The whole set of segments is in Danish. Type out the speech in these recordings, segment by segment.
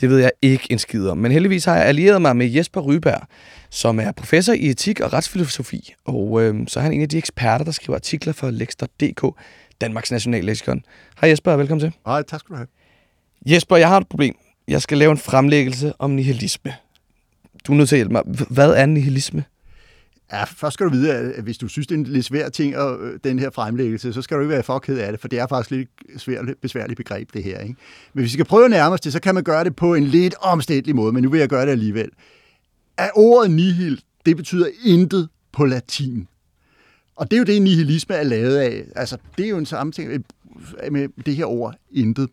Det ved jeg ikke en skid om, men heldigvis har jeg allieret mig med Jesper Ryberg, som er professor i etik og retsfilosofi, og øh, så er han en af de eksperter, der skriver artikler for Lex.dk, Danmarks Nationalleksikon. Hej Jesper, og velkommen til. Hej, tak skal du have. Jesper, jeg har et problem. Jeg skal lave en fremlæggelse om nihilisme. Du er nødt til at hjælpe mig. Hvad er nihilisme? Ja, først skal du vide, at hvis du synes, det er en lidt svær ting, og øh, den her fremlæggelse, så skal du ikke være for ked af det, for det er faktisk lidt svært, besværligt begreb, det her. Ikke? Men hvis vi skal prøve at nærme os det, så kan man gøre det på en lidt omstændelig måde, men nu vil jeg gøre det alligevel. At ordet nihil, det betyder intet på latin. Og det er jo det, nihilisme er lavet af. Altså, det er jo en samme ting med det her ord, intet.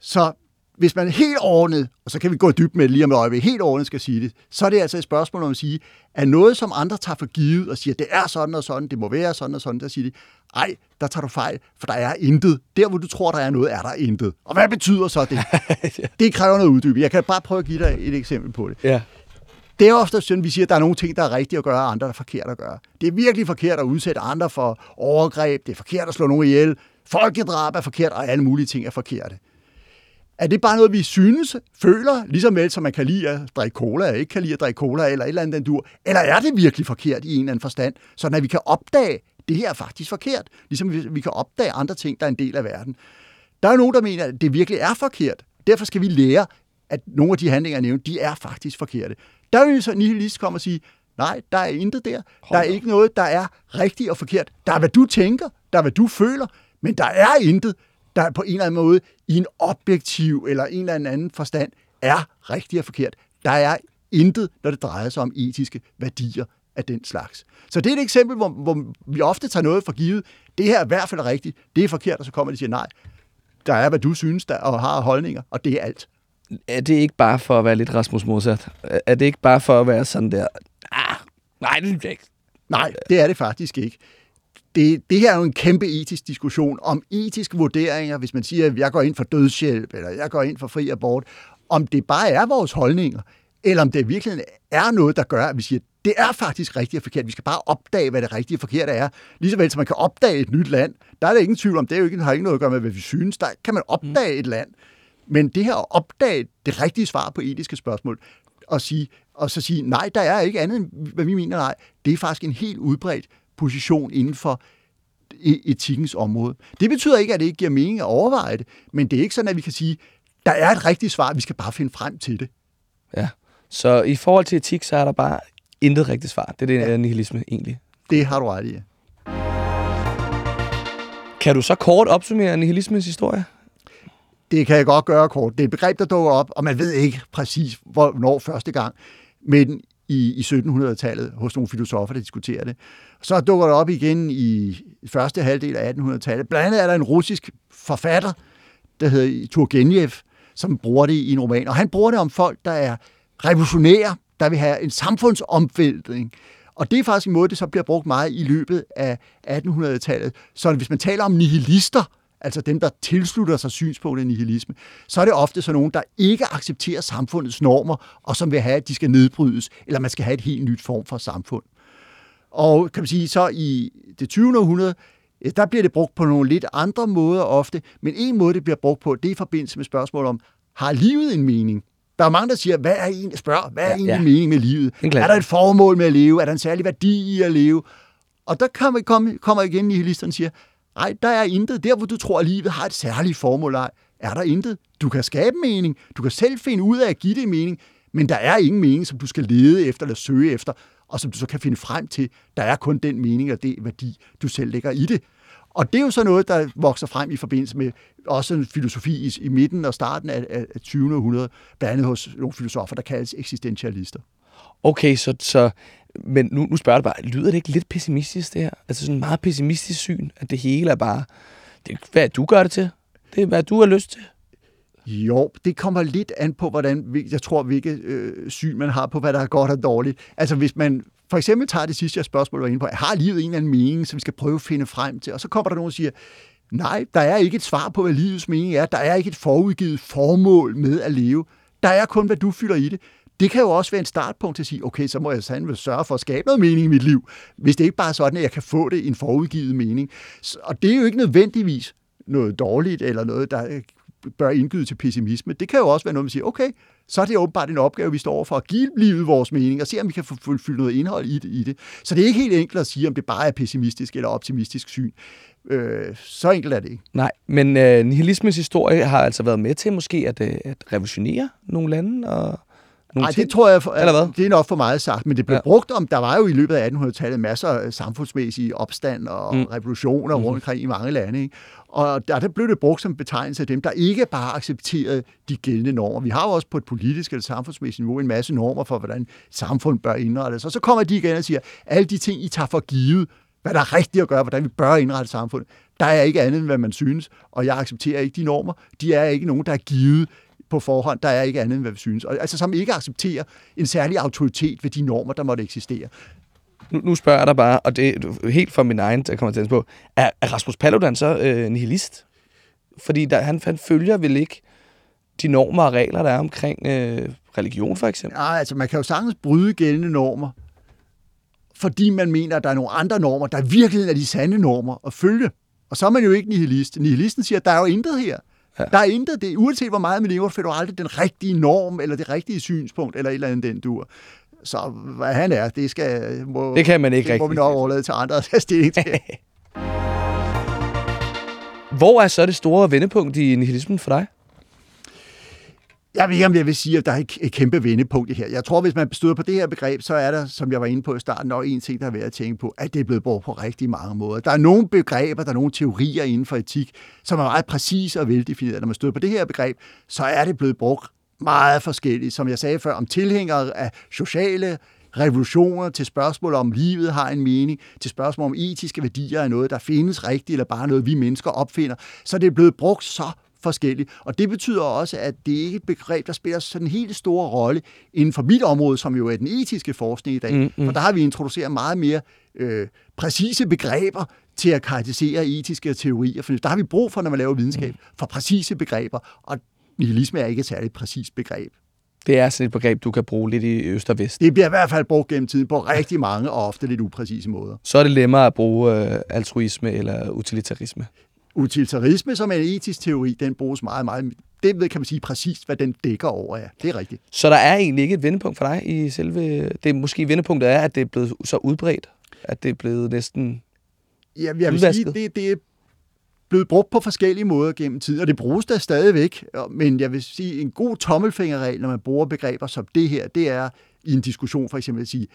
Så hvis man helt ordnet, og så kan vi gå dybt med det lige om et øjeblik, helt ordnet skal sige det, så er det altså et spørgsmål om at sige, at noget, som andre tager for givet og siger, det er sådan og sådan, det må være sådan og sådan, der siger de, ej, der tager du fejl, for der er intet. Der, hvor du tror, der er noget, er der intet. Og hvad betyder så det? det kræver noget uddybning. Jeg kan bare prøve at give dig et eksempel på det. Ja. Det er ofte sådan, vi siger, at der er nogle ting, der er rigtige at gøre, og andre, der er forkert at gøre. Det er virkelig forkert at udsætte andre for overgreb. Det er forkert at slå nogen ihjel. Folkedrab er forkert, og alle mulige ting er forkerte. Er det bare noget, vi synes, føler, ligesom vel, som man kan lide at drikke cola, og ikke kan lide at drikke cola, eller et eller andet den dur? Eller er det virkelig forkert i en eller anden forstand, så at vi kan opdage, det her er faktisk forkert, ligesom vi, vi kan opdage andre ting, der er en del af verden. Der er nogen, der mener, at det virkelig er forkert. Derfor skal vi lære, at nogle af de handlinger, jeg nævnte, de er faktisk forkerte. Der vil så nihilist komme og sige, nej, der er intet der. Der er ikke noget, der er rigtigt og forkert. Der er, hvad du tænker, der er, hvad du føler, men der er intet, der på en eller anden måde i en objektiv eller en eller anden forstand er rigtigt og forkert. Der er intet, når det drejer sig om etiske værdier af den slags. Så det er et eksempel, hvor, hvor vi ofte tager noget for givet. Det her er i hvert fald rigtigt, det er forkert, og så kommer de og siger nej. Der er, hvad du synes, der og har holdninger, og det er alt. Er det ikke bare for at være lidt Rasmus Modsat? Er det ikke bare for at være sådan der, ah, nej, det er ikke. Nej, det er det faktisk ikke det, det her er jo en kæmpe etisk diskussion om etiske vurderinger, hvis man siger, at jeg går ind for dødshjælp, eller jeg går ind for fri abort, om det bare er vores holdninger, eller om det virkelig er noget, der gør, at vi siger, det er faktisk rigtigt og forkert. Vi skal bare opdage, hvad det rigtige og forkerte er. Ligesåvel som man kan opdage et nyt land. Der er der ingen tvivl om, det er jo ikke, har ikke noget at gøre med, hvad vi synes. Der kan man opdage mm. et land. Men det her at opdage det rigtige svar på etiske spørgsmål, og, sige, og så sige, nej, der er ikke andet, hvad vi mener, nej, det er faktisk en helt udbredt position inden for e- etikkens område. Det betyder ikke, at det ikke giver mening at overveje det, men det er ikke sådan, at vi kan sige, der er et rigtigt svar, vi skal bare finde frem til det. Ja, så i forhold til etik, så er der bare intet rigtigt svar. Det er det, ja. nihilisme egentlig. Det har du ret i, ja. Kan du så kort opsummere nihilismens historie? Det kan jeg godt gøre kort. Det er et begreb, der dukker op, og man ved ikke præcis, hvornår første gang. Men i, i 1700-tallet hos nogle filosofer, der diskuterer det. Så dukker det op igen i første halvdel af 1800-tallet. Blandt andet er der en russisk forfatter, der hedder Turgenev, som bruger det i en roman. Og han bruger det om folk, der er revolutionære, der vil have en samfundsomvæltning. Og det er faktisk en måde, det så bliver brugt meget i løbet af 1800-tallet. Så hvis man taler om nihilister, altså dem, der tilslutter sig synspunktet nihilisme, så er det ofte sådan nogen, der ikke accepterer samfundets normer, og som vil have, at de skal nedbrydes, eller man skal have et helt nyt form for samfund. Og kan man sige, så i det 20. århundrede, der bliver det brugt på nogle lidt andre måder ofte, men en måde, det bliver brugt på, det er i forbindelse med spørgsmål om, har livet en mening? Der er mange, der siger, hvad er egentlig, spørger, hvad er ja, egentlig ja. mening med livet? Er der et formål med at leve? Er der en særlig værdi i at leve? Og der kommer, kommer igen nihilisterne og siger, Nej, der er intet. Der, hvor du tror, at livet har et særligt formål, er der intet. Du kan skabe mening. Du kan selv finde ud af at give det mening. Men der er ingen mening, som du skal lede efter eller søge efter, og som du så kan finde frem til. Der er kun den mening og det værdi, du selv lægger i det. Og det er jo så noget, der vokser frem i forbindelse med også en filosofi i, i midten og starten af, af 20. århundrede, blandt andet hos nogle filosofer, der kaldes eksistentialister. Okay, så, så men nu, nu spørger du bare, lyder det ikke lidt pessimistisk det her? Altså sådan en meget pessimistisk syn, at det hele er bare, det er hvad du gør det til. Det er, hvad du har lyst til. Jo, det kommer lidt an på, hvordan jeg tror, hvilket øh, syn man har på, hvad der er godt og dårligt. Altså hvis man for eksempel tager det sidste spørgsmål, var inde på, har livet en eller anden mening, som vi skal prøve at finde frem til? Og så kommer der nogen og siger, nej, der er ikke et svar på, hvad livets mening er. Der er ikke et forudgivet formål med at leve. Der er kun, hvad du fylder i det. Det kan jo også være en startpunkt til at sige, okay, så må jeg sandelig sørge for at skabe noget mening i mit liv, hvis det ikke bare er sådan, at jeg kan få det i en forudgivet mening. Og det er jo ikke nødvendigvis noget dårligt, eller noget, der øh, bør indgyde til pessimisme. Det kan jo også være noget, man siger, okay, så er det åbenbart en opgave, vi står over for at give livet vores mening, og se, om vi kan få fyldt noget indhold i det, i det. Så det er ikke helt enkelt at sige, om det bare er pessimistisk eller optimistisk syn. Øh, så enkelt er det ikke. Nej, men øh, nihilismens historie har altså været med til måske at, øh, at revolutionere nogle lande og Nej, det tror jeg, for, Eller hvad? det er nok for meget sagt, men det blev ja. brugt om, der var jo i løbet af 1800-tallet masser af samfundsmæssige opstand og mm. revolutioner mm. rundt omkring i mange lande. Ikke? Og der, der blev det brugt som betegnelse af dem, der ikke bare accepterede de gældende normer. Vi har jo også på et politisk eller samfundsmæssigt niveau en masse normer for, hvordan samfund bør indrettes. Og så kommer de igen og siger, alle de ting, I tager for givet, hvad der er rigtigt at gøre, hvordan vi bør indrette samfundet, der er ikke andet, end hvad man synes, og jeg accepterer ikke de normer. De er ikke nogen, der er givet på forhånd, der er ikke andet, end hvad vi synes. Og, altså som ikke accepterer en særlig autoritet ved de normer, der måtte eksistere. Nu, nu spørger jeg dig bare, og det er helt for min egen, der kommer til at på, er, er Rasmus Paludan så øh, nihilist? Fordi der, han, han følger vel ikke de normer og regler, der er omkring øh, religion, for eksempel? Nej, altså man kan jo sagtens bryde gældende normer, fordi man mener, at der er nogle andre normer, der virkelig er de sande normer at følge. Og så er man jo ikke nihilist. Nihilisten siger, at der er jo intet her. Ja. Der er intet, det, uanset hvor meget man lever, får du aldrig den rigtige norm, eller det rigtige synspunkt, eller et eller andet den dur. Så hvad han er, det, skal, må, det kan man ikke det må vi nok overlade til andre at tage stilling til. Hvor er så det store vendepunkt i nihilismen for dig? Jeg ved ikke, om jeg vil sige, at der er et kæmpe vendepunkt i her. Jeg tror, hvis man støder på det her begreb, så er der, som jeg var inde på i starten, nok en ting, der er værd at tænke på, at det er blevet brugt på rigtig mange måder. Der er nogle begreber, der er nogle teorier inden for etik, som er meget præcise og veldefinerede. Når man støder på det her begreb, så er det blevet brugt meget forskelligt. Som jeg sagde før, om tilhængere af sociale revolutioner, til spørgsmål om livet har en mening, til spørgsmål om etiske værdier er noget, der findes rigtigt, eller bare noget, vi mennesker opfinder. Så det er blevet brugt så forskelligt. Og det betyder også, at det ikke er et begreb, der spiller sådan en helt stor rolle inden for mit område, som jo er den etiske forskning i dag. Mm, mm. For der har vi introduceret meget mere øh, præcise begreber til at karakterisere etiske teorier. For der har vi brug for, når man laver videnskab, mm. for præcise begreber. Og nihilisme er ikke et særligt præcist begreb. Det er sådan et begreb, du kan bruge lidt i øst og vest. Det bliver i hvert fald brugt gennem tiden på rigtig mange og ofte lidt upræcise måder. Så er det nemmere at bruge øh, altruisme eller utilitarisme utilitarisme, som er en etisk teori, den bruges meget, meget... Det ved, kan man sige præcist, hvad den dækker over, ja. Det er rigtigt. Så der er egentlig ikke et vendepunkt for dig i selve... Det måske vendepunktet er, at det er blevet så udbredt, at det er blevet næsten Ja, jeg vil sige, det, det er blevet brugt på forskellige måder gennem tiden, og det bruges der stadigvæk. Men jeg vil sige, en god tommelfingerregel, når man bruger begreber som det her, det er i en diskussion for eksempel at sige,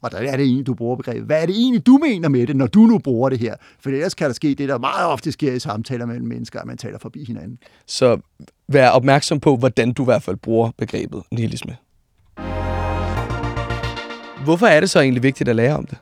Hvordan er det egentlig, du bruger begrebet? Hvad er det egentlig, du mener med det, når du nu bruger det her? For ellers kan der ske det, der meget ofte sker i samtaler mellem mennesker, at man taler forbi hinanden. Så vær opmærksom på, hvordan du i hvert fald bruger begrebet nihilisme. Hvorfor er det så egentlig vigtigt at lære om det?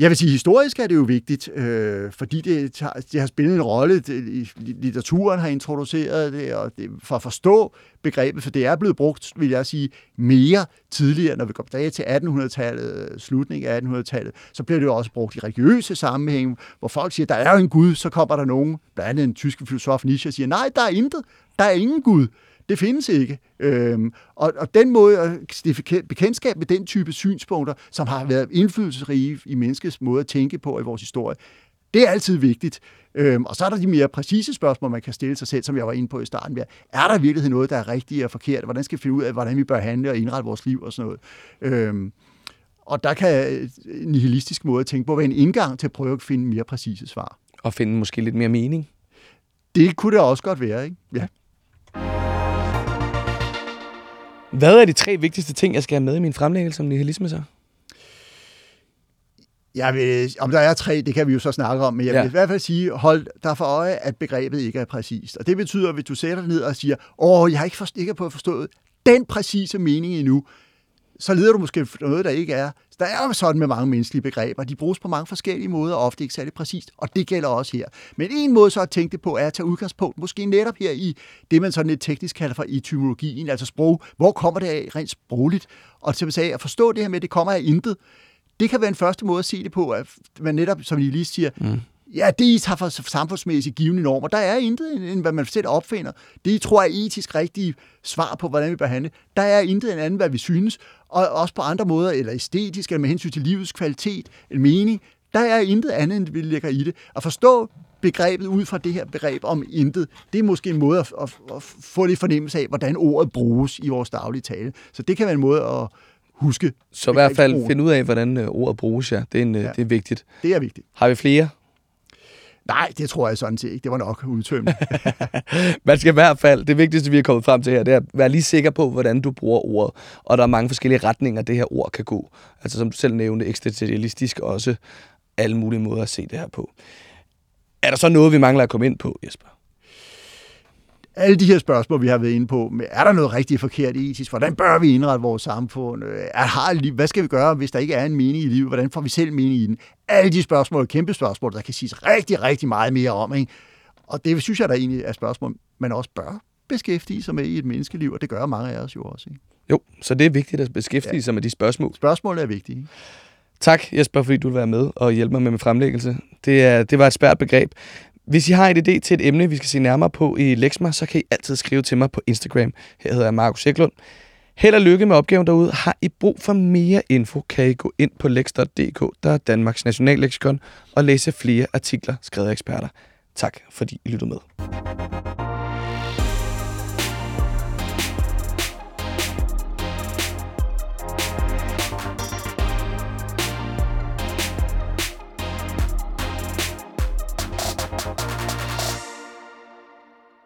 Jeg vil sige, historisk er det jo vigtigt, øh, fordi det, det har spillet en rolle. Det, litteraturen har introduceret det, og det, for at forstå begrebet, for det er blevet brugt, vil jeg sige, mere tidligere, når vi går tilbage til 1800-tallet, slutningen af 1800-tallet, så bliver det jo også brugt i religiøse sammenhænge, hvor folk siger, der er jo en Gud, så kommer der nogen, blandt andet en tysk filosof Nietzsche, siger, nej, der er intet, der er ingen Gud. Det findes ikke. Øhm, og, og den måde at stifte bekendtskab med den type synspunkter, som har været indflydelsesrige i menneskets måde at tænke på i vores historie, det er altid vigtigt. Øhm, og så er der de mere præcise spørgsmål, man kan stille sig selv, som jeg var inde på i starten. Er der virkelig noget, der er rigtigt og forkert? Hvordan skal vi finde ud af, hvordan vi bør handle og indrette vores liv og sådan noget? Øhm, og der kan en nihilistisk måde at tænke på være en indgang til at prøve at finde mere præcise svar. Og finde måske lidt mere mening? Det kunne det også godt være, ikke? Ja. Hvad er de tre vigtigste ting, jeg skal have med i min fremlæggelse om nihilisme så? Jeg vil, om der er tre, det kan vi jo så snakke om, men jeg ja. vil i hvert fald sige, hold dig for øje, at begrebet ikke er præcist. Og det betyder, at hvis du sætter dig ned og siger, åh, jeg har ikke, forst- ikke på forstået den præcise mening endnu, så leder du måske noget, der ikke er. Der er jo sådan med mange menneskelige begreber. De bruges på mange forskellige måder, og ofte ikke særlig præcist, og det gælder også her. Men en måde så at tænke det på, er at tage udgangspunkt, måske netop her i det, man sådan lidt teknisk kalder for etymologien, altså sprog. Hvor kommer det af rent sprogligt? Og til at, at forstå det her med, at det kommer af intet, det kan være en første måde at se det på, at man netop, som I lige siger, mm. Ja, det I tager for samfundsmæssigt givende normer, der er intet end, hvad man selv opfinder. Det I tror er etisk rigtige svar på, hvordan vi behandler. Der er intet end andet, hvad vi synes. Og også på andre måder, eller æstetisk, eller med hensyn til livets kvalitet, en mening, der er intet andet, end vi lægger i det. At forstå begrebet ud fra det her begreb om intet, det er måske en måde at, at, at få lidt fornemmelse af, hvordan ordet bruges i vores daglige tale. Så det kan være en måde at huske. Så i hvert fald finde ud af, hvordan øh, ordet bruges, ja. Det er, en, øh, ja. det er vigtigt. Det er vigtigt. Har vi flere Nej, det tror jeg sådan set ikke. Det var nok udtømmende. Man skal i hvert fald, det vigtigste, vi er kommet frem til her, det er at være lige sikker på, hvordan du bruger ordet. Og der er mange forskellige retninger, det her ord kan gå. Altså som du selv nævnte, eksistentialistisk også alle mulige måder at se det her på. Er der så noget, vi mangler at komme ind på, Jesper? Alle de her spørgsmål, vi har været inde på, med, er der noget rigtig forkert etisk? Hvordan bør vi indrette vores samfund? Er, har, hvad skal vi gøre, hvis der ikke er en mening i livet? Hvordan får vi selv mening i den? Alle de spørgsmål kæmpe spørgsmål, der kan siges rigtig, rigtig meget mere om. Ikke? Og det synes jeg, der egentlig er spørgsmål, man også bør beskæftige sig med i et menneskeliv, og det gør mange af os jo også. Ikke? Jo, så det er vigtigt at beskæftige ja. sig med de spørgsmål. Spørgsmål er vigtige. Tak, Jesper, fordi du vil være med og hjælpe mig med min fremlæggelse. Det, er, det var et svært begreb. Hvis I har en idé til et emne, vi skal se nærmere på i Lexma, så kan I altid skrive til mig på Instagram. Her hedder jeg Markus Eklund. Held og lykke med opgaven derude. Har I brug for mere info, kan I gå ind på lex.dk, der er Danmarks nationalleksikon, og læse flere artikler skrevet af eksperter. Tak fordi I lyttede med.